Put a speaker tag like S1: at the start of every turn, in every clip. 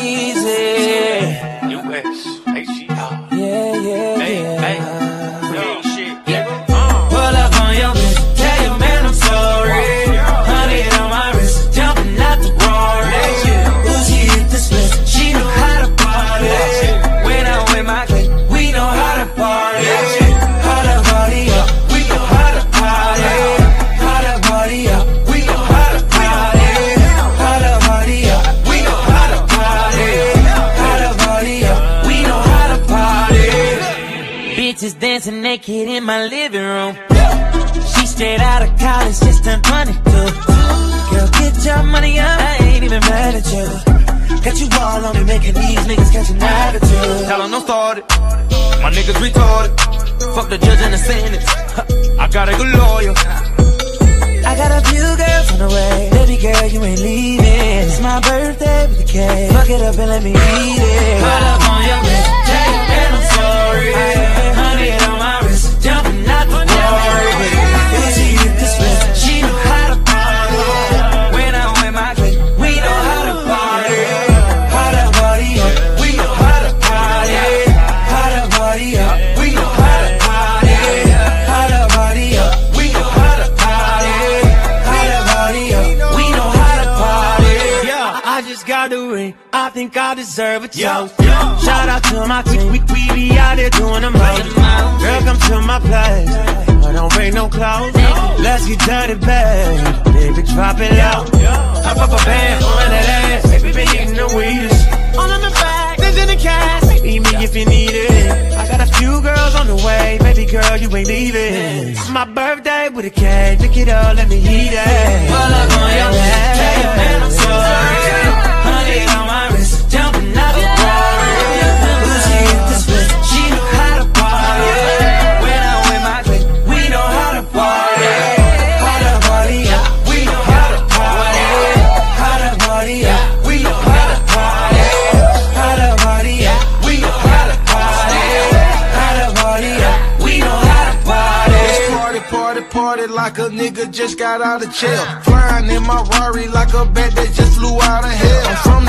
S1: easy. Dancing naked in my living room. She straight out of college, just turned 22. Girl, get your money up, I ain't even mad at you. Got you all on me, making these niggas catch an attitude.
S2: Tell 'em don't start it. My niggas retarded. Fuck the judge and the sentence. I got a good lawyer.
S1: I got a few girls on the way. Baby girl, you ain't leaving. It's my birthday with the cake. Fuck it up and let me eat it. Got the ring. I think I deserve a toast. Shout out to my team. We, we be out there doing the most. Girl, come to my place. I don't bring no clothes. Let's get dirty, babe. Baby, drop it low. Hop up a band, run that ass. Baby, been getting the weedest. All in the back, there's in the cash. Meet me if you need it. I got a few girls on the way. Baby girl, you ain't leaving. It's my birthday with a cake. Pick it up, let me eat it. Pull up on your lap. Party,
S3: like a nigga just got out of jail. Flying in my Rari like a bat that just flew out of hell.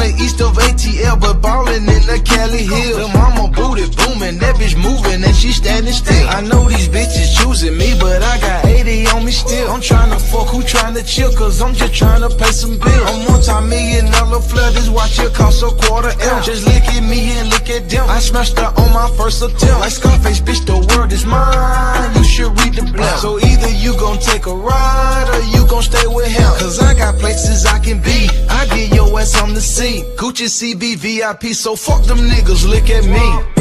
S3: The east of ATL, but ballin' in the Cali Hills. The mama booty booming, that bitch movin' and she standin' still. I know these bitches choosin' me, but I got 80 on me still. I'm tryna fuck, who tryna chill, cause I'm just tryna pay some bills. I'm multi million dollar flood, this watch here cost a quarter M. Just look at me and look at them. I smashed her on my first attempt. Like Scarface, bitch, the world is mine. You should read the blunt. So either you gon' take a ride or you gon' stay with him. Cause I got places I can be. On the scene. Gucci CB VIP, so fuck them niggas, look at me.